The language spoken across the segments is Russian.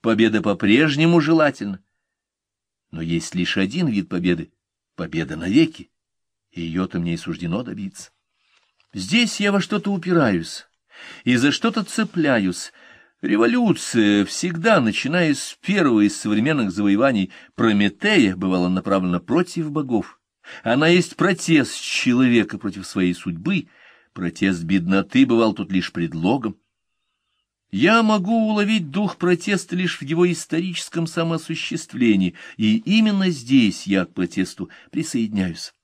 победа по-прежнему желательна. Но есть лишь один вид победы — победа навеки, и ее-то мне и суждено добиться. Здесь я во что-то упираюсь и за что-то цепляюсь. Революция, всегда, начиная с первого из современных завоеваний Прометея, бывала направлена против богов. Она есть протест человека против своей судьбы, протест бедноты бывал тут лишь предлогом. Я могу уловить дух протеста лишь в его историческом самоосуществлении, и именно здесь я к протесту присоединяюсь.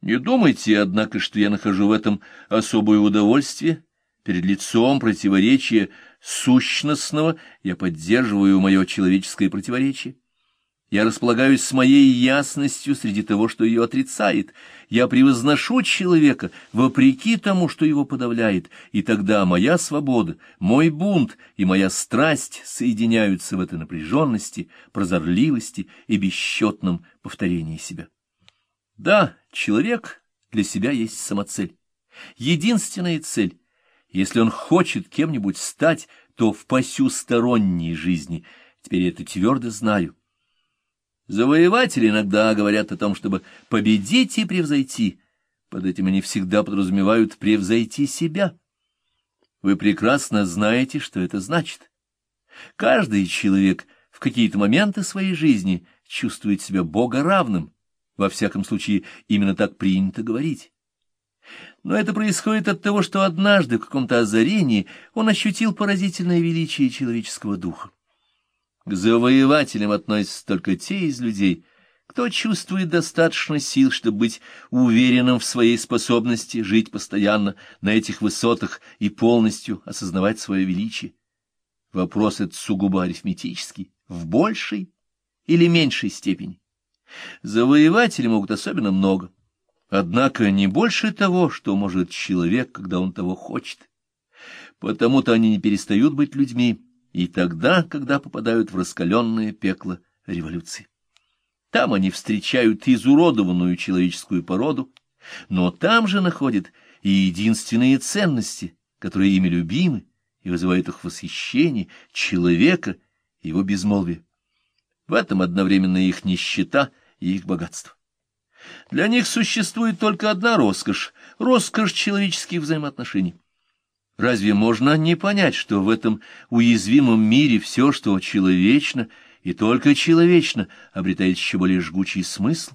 Не думайте, однако, что я нахожу в этом особое удовольствие. Перед лицом противоречия сущностного я поддерживаю мое человеческое противоречие. Я располагаюсь с моей ясностью среди того, что ее отрицает. Я превозношу человека вопреки тому, что его подавляет, и тогда моя свобода, мой бунт и моя страсть соединяются в этой напряженности, прозорливости и бесчетном повторении себя. Да, человек для себя есть самоцель, единственная цель. Если он хочет кем-нибудь стать, то в посюсторонней жизни. Теперь я это твердо знаю. Завоеватели иногда говорят о том, чтобы победить и превзойти. Под этим они всегда подразумевают превзойти себя. Вы прекрасно знаете, что это значит. Каждый человек в какие-то моменты своей жизни чувствует себя Бога равным, во всяком случае, именно так принято говорить. Но это происходит от того, что однажды в каком-то озарении он ощутил поразительное величие человеческого духа. К завоевателям относятся только те из людей, кто чувствует достаточно сил, чтобы быть уверенным в своей способности жить постоянно на этих высотах и полностью осознавать свое величие. Вопрос этот сугубо арифметический, в большей или меньшей степени. Завоеватели могут особенно много. Однако не больше того, что может человек, когда он того хочет. Потому-то они не перестают быть людьми и тогда, когда попадают в раскаленное пекло революции. Там они встречают изуродованную человеческую породу, но там же находят и единственные ценности, которые ими любимы и вызывают их восхищение, человека и его безмолвие. В этом одновременно их нищета и их богатство. Для них существует только одна роскошь — роскошь человеческих взаимоотношений. Разве можно не понять, что в этом уязвимом мире все, что человечно, и только человечно, обретает еще более жгучий смысл?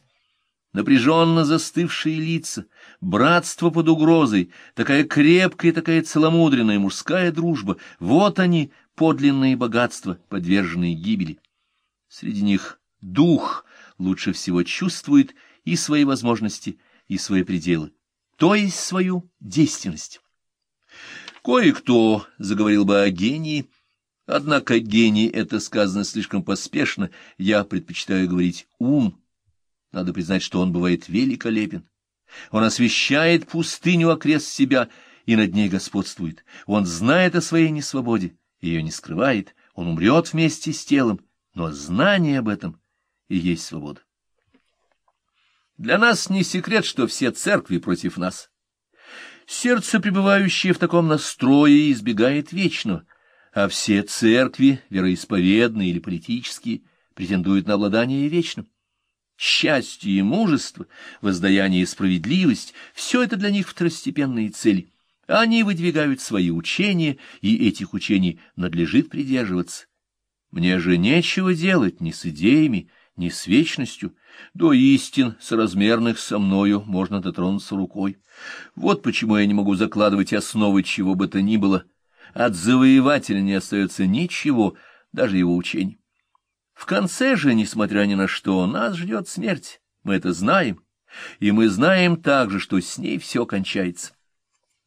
Напряженно застывшие лица, братство под угрозой, такая крепкая такая целомудренная мужская дружба — вот они, подлинные богатства, подверженные гибели. Среди них дух лучше всего чувствует и свои возможности, и свои пределы, то есть свою действенность. Кое-кто заговорил бы о гении, однако гений — это сказано слишком поспешно, я предпочитаю говорить «ум». Надо признать, что он бывает великолепен. Он освещает пустыню окрест себя и над ней господствует. Он знает о своей несвободе, ее не скрывает, он умрет вместе с телом, но знание об этом и есть свобода. Для нас не секрет, что все церкви против нас. Сердце, пребывающее в таком настрое, избегает вечного, а все церкви, вероисповедные или политические, претендуют на обладание вечным. Счастье и мужество, воздаяние и справедливость — все это для них второстепенные цели. Они выдвигают свои учения, и этих учений надлежит придерживаться. Мне же нечего делать ни с идеями, ни с вечностью, до истин, соразмерных со мною, можно дотронуться рукой. Вот почему я не могу закладывать основы чего бы то ни было. От завоевателя не остается ничего, даже его учений. В конце же, несмотря ни на что, нас ждет смерть, мы это знаем, и мы знаем также, что с ней все кончается.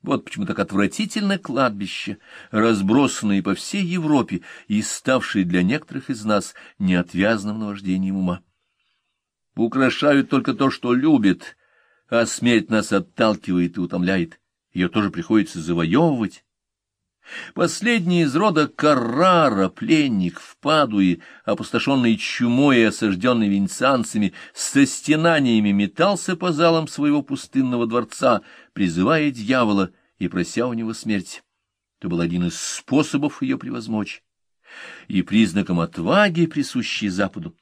Вот почему так отвратительно кладбище, разбросанное по всей Европе и ставшее для некоторых из нас неотвязным наваждением ума. Украшают только то, что любит, а смерть нас отталкивает и утомляет. Ее тоже приходится завоевывать. Последний из рода Каррара, пленник в Падуе, опустошенный чумой и осажденный венецианцами, со стенаниями метался по залам своего пустынного дворца, призывая дьявола и прося у него смерти. Это был один из способов ее превозмочь. И признаком отваги, присущей Западу,